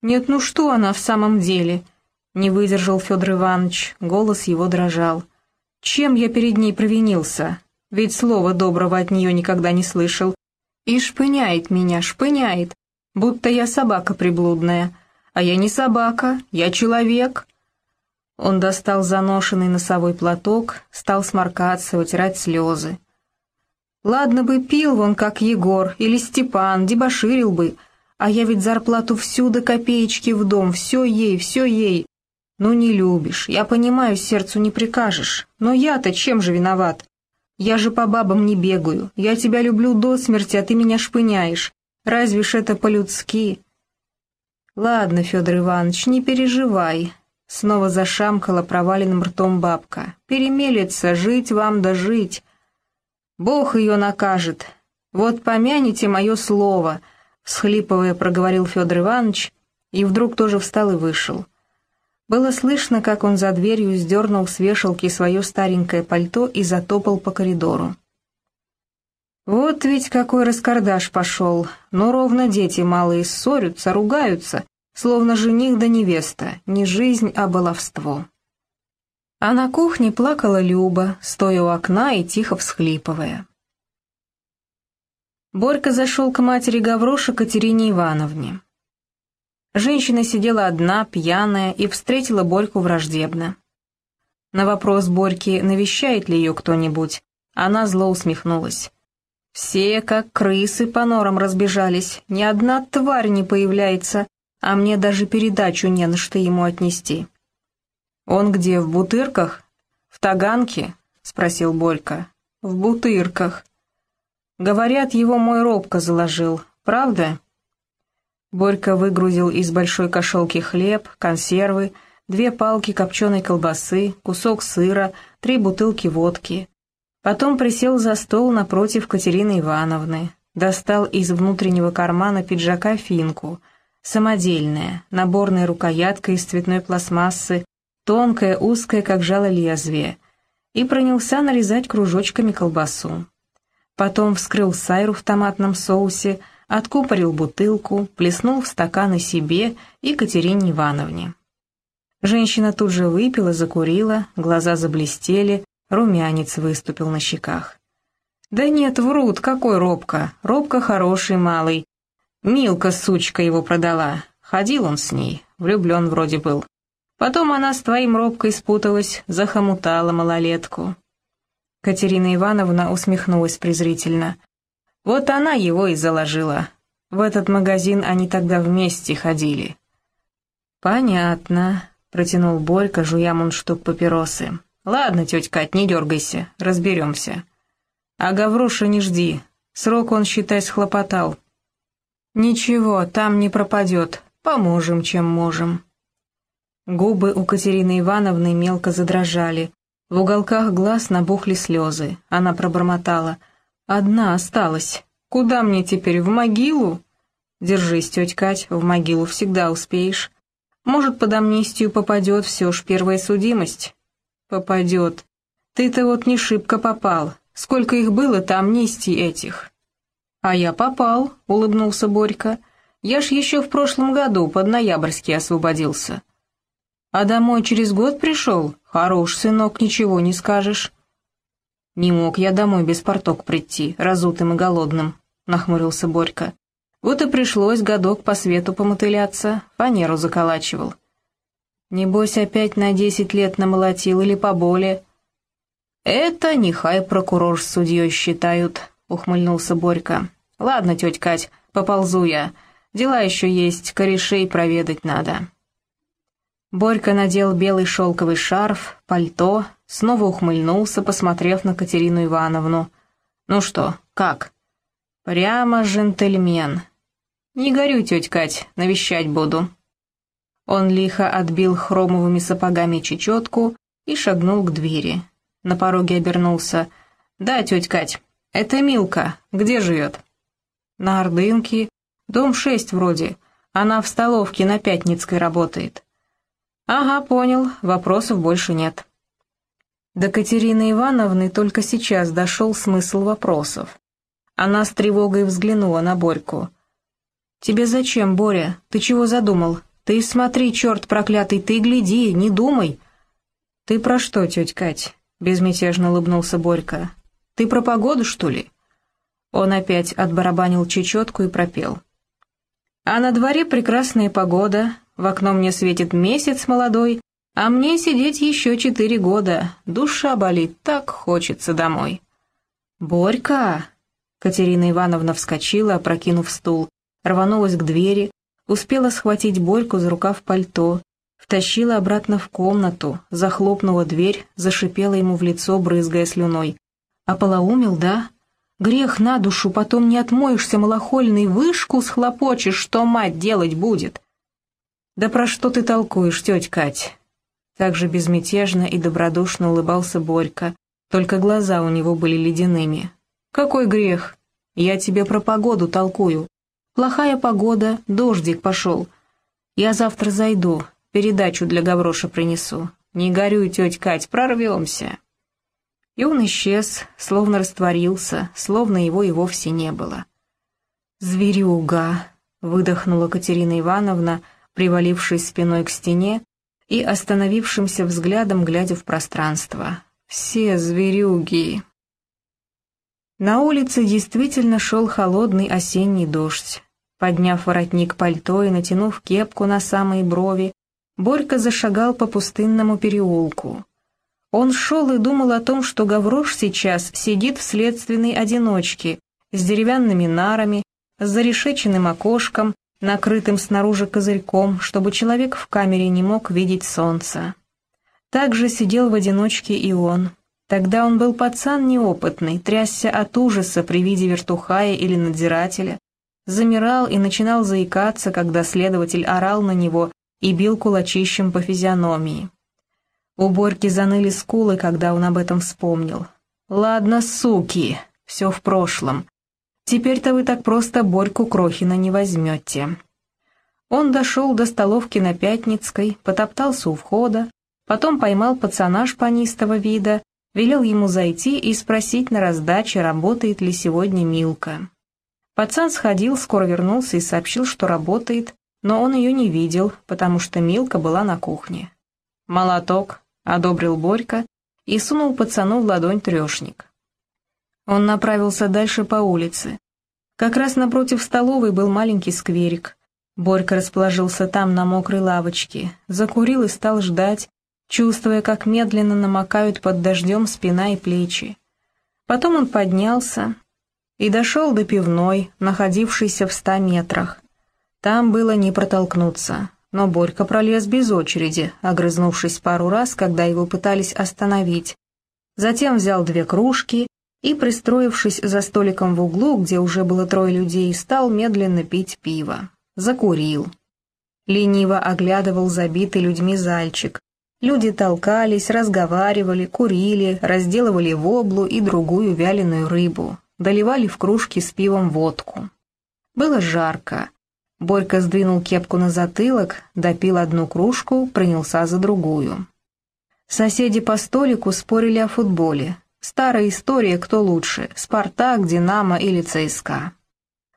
«Нет, ну что она в самом деле?» Не выдержал Федор Иванович, голос его дрожал. «Чем я перед ней провинился? Ведь слова доброго от нее никогда не слышал. И шпыняет меня, шпыняет, будто я собака приблудная. А я не собака, я человек». Он достал заношенный носовой платок, стал сморкаться, вытирать слезы. «Ладно бы пил вон, как Егор или Степан, дебоширил бы, а я ведь зарплату всю до копеечки в дом, все ей, все ей. Ну не любишь, я понимаю, сердцу не прикажешь, но я-то чем же виноват? Я же по бабам не бегаю, я тебя люблю до смерти, а ты меня шпыняешь. Разве ж это по-людски?» «Ладно, Федор Иванович, не переживай», Снова зашамкала проваленным ртом бабка. «Перемелется, жить вам да жить. Бог ее накажет. Вот помяните мое слово», — всхлипывая проговорил Федор Иванович, и вдруг тоже встал и вышел. Было слышно, как он за дверью сдернул с вешалки свое старенькое пальто и затопал по коридору. Вот ведь какой раскардаш пошел, но ровно дети малые ссорятся, ругаются, словно жених да невеста, не жизнь, а баловство. А на кухне плакала Люба, стоя у окна и тихо всхлипывая. Борька зашел к матери Гавроша Катерине Ивановне. Женщина сидела одна, пьяная, и встретила Борьку враждебно. На вопрос Борьки, навещает ли ее кто-нибудь, она зло усмехнулась. Все, как крысы, по норам разбежались, ни одна тварь не появляется, а мне даже передачу не на что ему отнести». «Он где, в Бутырках? В Таганке?» — спросил Борька. «В Бутырках». «Говорят, его мой робко заложил. Правда?» Борька выгрузил из большой кошелки хлеб, консервы, две палки копченой колбасы, кусок сыра, три бутылки водки. Потом присел за стол напротив Катерины Ивановны, достал из внутреннего кармана пиджака финку — Самодельная, наборная рукоятка из цветной пластмассы, тонкая, узкая, как жало лезвие, и пронялся нарезать кружочками колбасу. Потом вскрыл сайру в томатном соусе, откупорил бутылку, плеснул в стаканы себе и Катерине Ивановне. Женщина тут же выпила, закурила, глаза заблестели, румянец выступил на щеках. «Да нет, врут, какой робко, робко хороший малый, Милка, сучка, его продала. Ходил он с ней, влюблен вроде был. Потом она с твоим робкой спуталась, захомутала малолетку. Катерина Ивановна усмехнулась презрительно. Вот она его и заложила. В этот магазин они тогда вместе ходили. «Понятно», — протянул Борька, жуя мундштук папиросы. «Ладно, тетя Кать, не дергайся, разберемся. А Гавроша не жди, срок он, считай, схлопотал». «Ничего, там не пропадет. Поможем, чем можем». Губы у Катерины Ивановны мелко задрожали. В уголках глаз набухли слезы. Она пробормотала. «Одна осталась. Куда мне теперь, в могилу?» «Держись, тетя Кать, в могилу всегда успеешь. Может, под амнистию попадет, все ж первая судимость?» «Попадет. Ты-то вот не шибко попал. Сколько их было-то амнистий этих?» «А я попал», — улыбнулся Борька. «Я ж еще в прошлом году под ноябрьский освободился». «А домой через год пришел? Хорош, сынок, ничего не скажешь». «Не мог я домой без порток прийти, разутым и голодным», — нахмурился Борька. «Вот и пришлось годок по свету помотыляться, фанеру заколачивал». «Небось, опять на десять лет намолотил или поболее». «Это нехай прокурор с судьей считают», — ухмыльнулся Борька. «Ладно, тетя Кать, поползу я. Дела еще есть, корешей проведать надо». Борька надел белый шелковый шарф, пальто, снова ухмыльнулся, посмотрев на Катерину Ивановну. «Ну что, как?» «Прямо джентльмен. Не горю, тетя Кать, навещать буду». Он лихо отбил хромовыми сапогами чечетку и шагнул к двери. На пороге обернулся. «Да, тетя Кать, «Это Милка. Где живет?» «На Ордынке. Дом шесть вроде. Она в столовке на Пятницкой работает». «Ага, понял. Вопросов больше нет». До Катерины Ивановны только сейчас дошел смысл вопросов. Она с тревогой взглянула на Борьку. «Тебе зачем, Боря? Ты чего задумал? Ты смотри, черт проклятый, ты гляди, не думай. Ты про что, тетя Кать? Безмятежно улыбнулся Борька. Ты про погоду, что ли? Он опять отбарабанил чечетку и пропел. А на дворе прекрасная погода, в окно мне светит месяц молодой, а мне сидеть еще четыре года, душа болит, так хочется домой. «Борька!» Катерина Ивановна вскочила, опрокинув стул, рванулась к двери, успела схватить Борьку за рукав пальто, втащила обратно в комнату, захлопнула дверь, зашипела ему в лицо, брызгая слюной. «Ополоумел, да? Грех на душу, потом не отмоешься, малохольный, вышку схлопочешь, что мать делать будет?» «Да про что ты толкуешь, тетя Кать?» Так же безмятежно и добродушно улыбался Борька, только глаза у него были ледяными. «Какой грех? Я тебе про погоду толкую. Плохая погода, дождик пошел. Я завтра зайду, передачу для Гавроша принесу. Не горюй, тетя Кать, прорвемся». И он исчез, словно растворился, словно его и вовсе не было. «Зверюга!» — выдохнула Катерина Ивановна, привалившись спиной к стене и остановившимся взглядом глядя в пространство. Все зверюги. На улице действительно шел холодный осенний дождь. Подняв воротник пальто и натянув кепку на самые брови, Борька зашагал по пустынному переулку. Он шел и думал о том, что Гаврош сейчас сидит в следственной одиночке, с деревянными нарами, с зарешеченным окошком, накрытым снаружи козырьком, чтобы человек в камере не мог видеть солнца. Также сидел в одиночке и он. Тогда он был пацан неопытный, трясся от ужаса при виде вертухая или надзирателя, замирал и начинал заикаться, когда следователь орал на него и бил кулачищем по физиономии. У Борьки заныли скулы, когда он об этом вспомнил. «Ладно, суки, все в прошлом. Теперь-то вы так просто Борьку Крохина не возьмете». Он дошел до столовки на Пятницкой, потоптался у входа, Потом поймал пацана шпанистого вида, велел ему зайти и спросить на раздаче, работает ли сегодня Милка. Пацан сходил, скоро вернулся и сообщил, что работает, но он ее не видел, потому что Милка была на кухне. «Молоток», — одобрил Борька и сунул пацану в ладонь трешник. Он направился дальше по улице. Как раз напротив столовой был маленький скверик. Борька расположился там на мокрой лавочке, закурил и стал ждать, чувствуя, как медленно намокают под дождем спина и плечи. Потом он поднялся и дошел до пивной, находившейся в ста метрах. Там было не протолкнуться, но Борька пролез без очереди, огрызнувшись пару раз, когда его пытались остановить. Затем взял две кружки и, пристроившись за столиком в углу, где уже было трое людей, стал медленно пить пиво. Закурил. Лениво оглядывал забитый людьми зальчик, Люди толкались, разговаривали, курили, разделывали воблу и другую вяленую рыбу, доливали в кружки с пивом водку. Было жарко. Борька сдвинул кепку на затылок, допил одну кружку, принялся за другую. Соседи по столику спорили о футболе. Старая история, кто лучше, «Спартак», «Динамо» или «ЦСКА».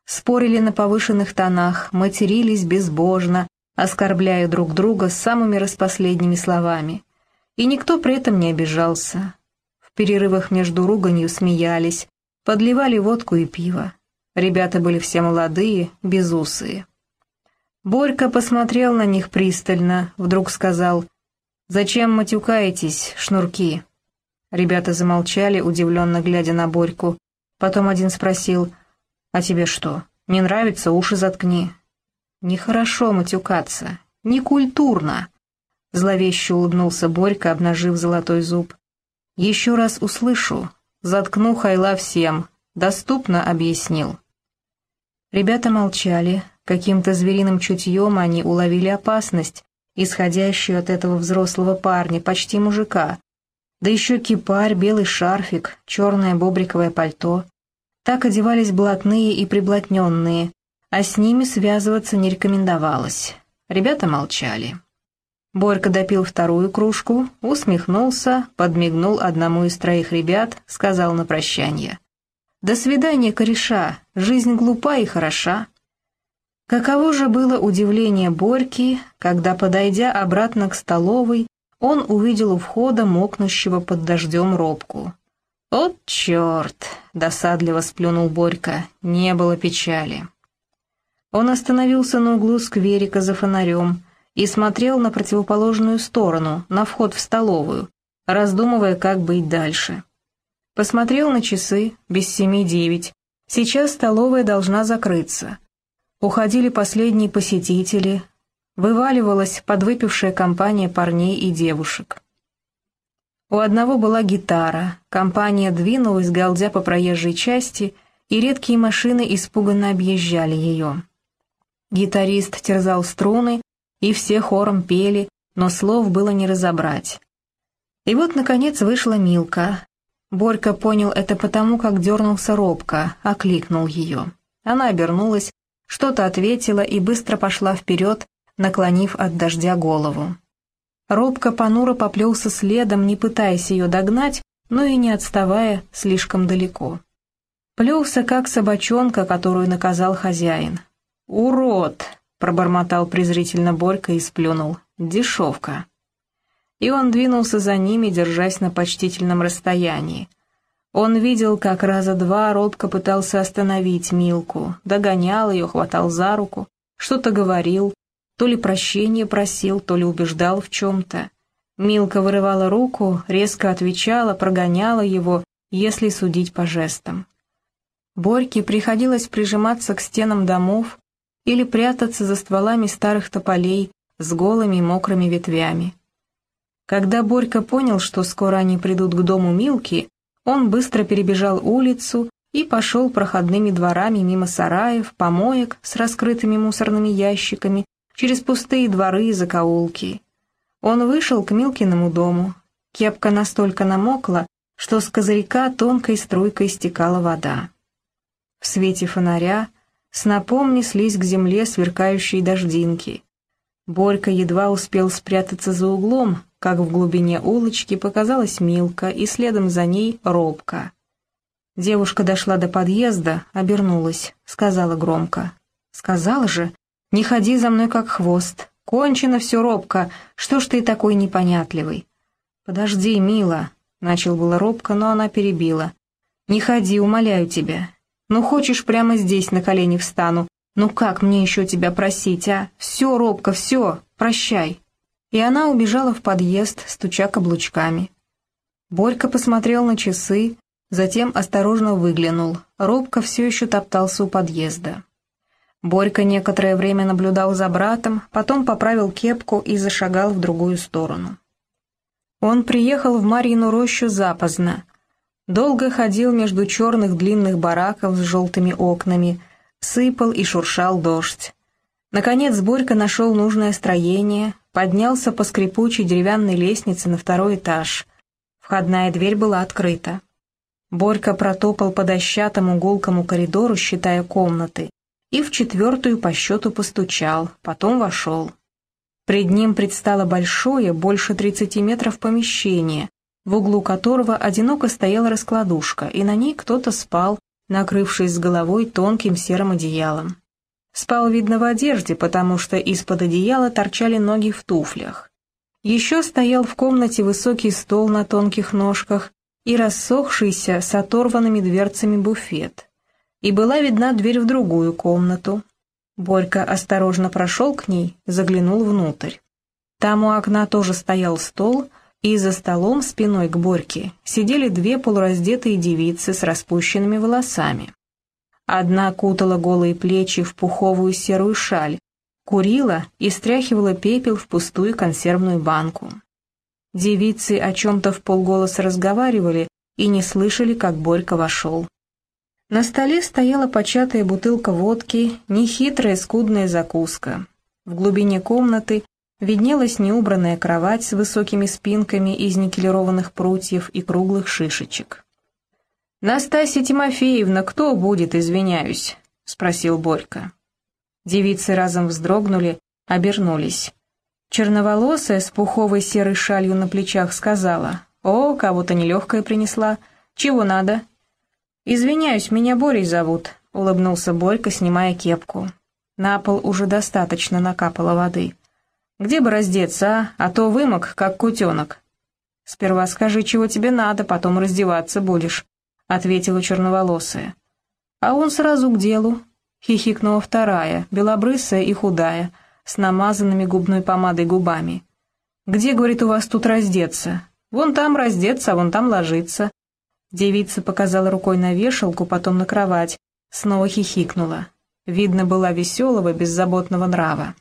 Спорили на повышенных тонах, матерились безбожно, оскорбляя друг друга самыми распоследними словами. И никто при этом не обижался. В перерывах между руганью смеялись, подливали водку и пиво. Ребята были все молодые, безусые. Борька посмотрел на них пристально, вдруг сказал «Зачем матюкаетесь, шнурки?» Ребята замолчали, удивленно глядя на Борьку. Потом один спросил «А тебе что, не нравится, уши заткни». «Нехорошо матюкаться, некультурно», — зловеще улыбнулся Борька, обнажив золотой зуб. «Еще раз услышу, заткну хайла всем, доступно объяснил». Ребята молчали, каким-то звериным чутьем они уловили опасность, исходящую от этого взрослого парня, почти мужика. Да еще кипарь, белый шарфик, черное бобриковое пальто. Так одевались блатные и приблотненные, а с ними связываться не рекомендовалось. Ребята молчали. Борька допил вторую кружку, усмехнулся, подмигнул одному из троих ребят, сказал на прощание. «До свидания, кореша, жизнь глупа и хороша». Каково же было удивление Борьки, когда, подойдя обратно к столовой, он увидел у входа мокнущего под дождем робку. «От черт!» — досадливо сплюнул Борька, не было печали. Он остановился на углу скверика за фонарем и смотрел на противоположную сторону, на вход в столовую, раздумывая, как быть дальше. Посмотрел на часы, без семи девять. Сейчас столовая должна закрыться. Уходили последние посетители, вываливалась подвыпившая компания парней и девушек. У одного была гитара, компания двинулась, галдя по проезжей части, и редкие машины испуганно объезжали ее. Гитарист терзал струны, и все хором пели, но слов было не разобрать. И вот, наконец, вышла Милка. Борька понял это потому, как дернулся робко, окликнул ее. Она обернулась, что-то ответила и быстро пошла вперед, наклонив от дождя голову. Робко понуро поплелся следом, не пытаясь ее догнать, но и не отставая слишком далеко. Плелся, как собачонка, которую наказал хозяин. «Урод!» — пробормотал презрительно Борька и сплюнул. «Дешевка!» И он двинулся за ними, держась на почтительном расстоянии. Он видел, как раза два робко пытался остановить Милку, догонял ее, хватал за руку, что-то говорил, то ли прощение просил, то ли убеждал в чем-то. Милка вырывала руку, резко отвечала, прогоняла его, если судить по жестам. Борьке приходилось прижиматься к стенам домов или прятаться за стволами старых тополей с голыми мокрыми ветвями. Когда Борька понял, что скоро они придут к дому Милки, он быстро перебежал улицу и пошел проходными дворами мимо сараев, помоек с раскрытыми мусорными ящиками, через пустые дворы и закоулки. Он вышел к Милкиному дому. Кепка настолько намокла, что с козырька тонкой струйкой стекала вода. В свете фонаря снопом неслись к земле сверкающие дождинки. Борька едва успел спрятаться за углом, как в глубине улочки показалась Милка, и следом за ней Робка. Девушка дошла до подъезда, обернулась, сказала громко. «Сказала же, не ходи за мной как хвост. Кончено все, робко. Что ж ты такой непонятливый? Подожди, мила, начал было робко, но она перебила. Не ходи, умоляю тебя. Ну хочешь, прямо здесь на колени встану. Ну как мне еще тебя просить, а? Все, робко, все, прощай. И она убежала в подъезд, стуча каблучками. Борька посмотрел на часы, затем осторожно выглянул. Робко все еще топтался у подъезда. Борька некоторое время наблюдал за братом, потом поправил кепку и зашагал в другую сторону. Он приехал в Марьину рощу запоздно. Долго ходил между черных длинных бараков с желтыми окнами, сыпал и шуршал дождь. Наконец Борька нашел нужное строение, поднялся по скрипучей деревянной лестнице на второй этаж. Входная дверь была открыта. Борька протопал по дощатому гулкому коридору, считая комнаты, и в четвертую по счету постучал, потом вошел. Пред ним предстало большое, больше тридцати метров помещение, в углу которого одиноко стояла раскладушка, и на ней кто-то спал, накрывшись с головой тонким серым одеялом. Спал, видно, в одежде, потому что из-под одеяла торчали ноги в туфлях. Еще стоял в комнате высокий стол на тонких ножках и рассохшийся с оторванными дверцами буфет и была видна дверь в другую комнату. Борька осторожно прошел к ней, заглянул внутрь. Там у окна тоже стоял стол, и за столом спиной к Борьке сидели две полураздетые девицы с распущенными волосами. Одна кутала голые плечи в пуховую серую шаль, курила и стряхивала пепел в пустую консервную банку. Девицы о чем-то в полголоса разговаривали и не слышали, как Борька вошел. На столе стояла початая бутылка водки, нехитрая скудная закуска. В глубине комнаты виднелась неубранная кровать с высокими спинками из никелированных прутьев и круглых шишечек. «Настасья Тимофеевна, кто будет, извиняюсь?» — спросил Борька. Девицы разом вздрогнули, обернулись. Черноволосая с пуховой серой шалью на плечах сказала, «О, кого-то нелегкая принесла. Чего надо?» «Извиняюсь, меня Борей зовут», — улыбнулся Борька, снимая кепку. На пол уже достаточно накапало воды. «Где бы раздеться, а? А то вымок, как кутенок». «Сперва скажи, чего тебе надо, потом раздеваться будешь», — ответила черноволосая. «А он сразу к делу», — хихикнула вторая, белобрысая и худая, с намазанными губной помадой губами. «Где, — говорит, — у вас тут раздеться? Вон там раздеться, а вон там ложиться». Девица показала рукой на вешалку, потом на кровать, снова хихикнула. Видно, была веселого, беззаботного нрава.